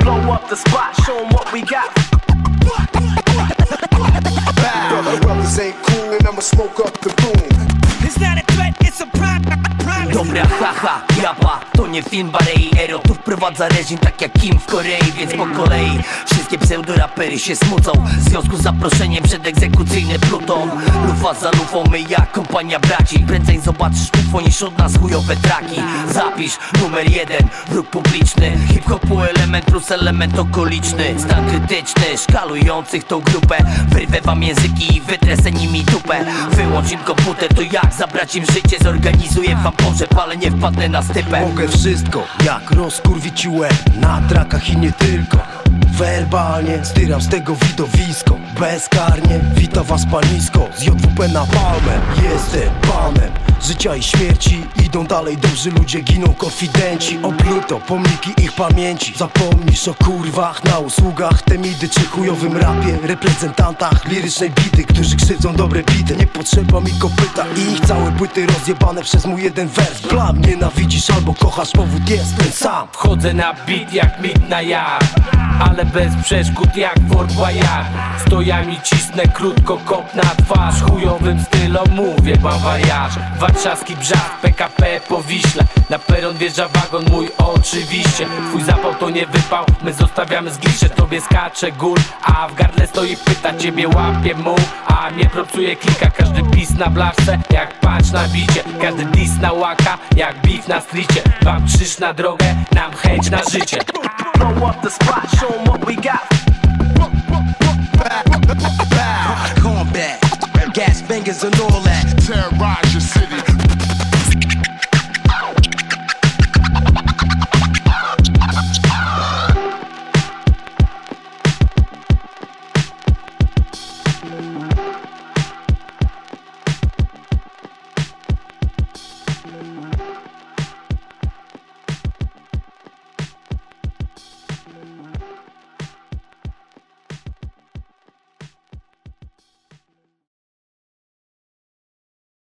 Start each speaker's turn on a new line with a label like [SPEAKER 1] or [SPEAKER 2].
[SPEAKER 1] Blow up the spot, show 'em what we got.
[SPEAKER 2] Brother, brothers ain't cool, and I'ma smoke up the room.
[SPEAKER 3] It's not a threat, it's a prime. prime.
[SPEAKER 4] Dobra, haha, japa, to nie film Barei Ero tu wprowadza reżim tak jak Kim w Korei Więc po kolei wszystkie pseudorapery się smucą. W związku z zaproszeniem przed egzekucyjny pluton Lufa za lufą, my jak kompania braci. Prędzej zobaczysz UFO niż od nas chujowe traki. Zapisz numer jeden, wróg publiczny. Hip-hopu element plus element okoliczny. Stan krytyczny, szkalujących tą grupę. Wyrwę wam języki i wytrę se nimi dupę. Wyłącz im komputer, to jak zabrać im życie? Zorganizuję wam pogrzeb, ale nie wpadnę na stypę.
[SPEAKER 5] Mogę wszystko, jak rozkurwić łeb Na trakach i nie tylko Werbalnie. Styram z tego widowisko Bezkarnie. Wita was panisko Z JWP na palmę. Jestem panem Życia i śmierci idą dalej Dobrzy ludzie giną konfidenci. Opluto pomniki ich pamięci. Zapomnisz o kurwach na usługach Temidy czy chujowym rapie. Reprezentantach lirycznej bity Którzy krzywdzą dobre bity. Nie potrzeba mi kopyta I ich całe płyty rozjebane przez mój jeden wers. Blam nienawidzisz albo kochasz Powód jest ten sam.
[SPEAKER 6] Wchodzę na beat jak mit na jar Ale bez przeszkód jak Fort Boyard. Stojami cisnę krótko kop na twarz. Chujowym stylom mówię bawariarz Warszawski brzag, PKP po Wiśle Na peron wjeżdża wagon mój oczywiście. Twój zapał to nie wypał, my zostawiamy zglisze. Tobie skacze gól, a w gardle stoi pyta Ciebie łapie mu, a mnie procuje klika. Każdy pis na blaszce, jak patrz na bicie. Każdy dis na łaka, jak beef na stricie Wam krzyż na drogę, nam chęć na życie.
[SPEAKER 1] Blow up the spot, show 'em what we got.
[SPEAKER 7] Combat, gas bangers and all that.
[SPEAKER 2] Terrorize your city.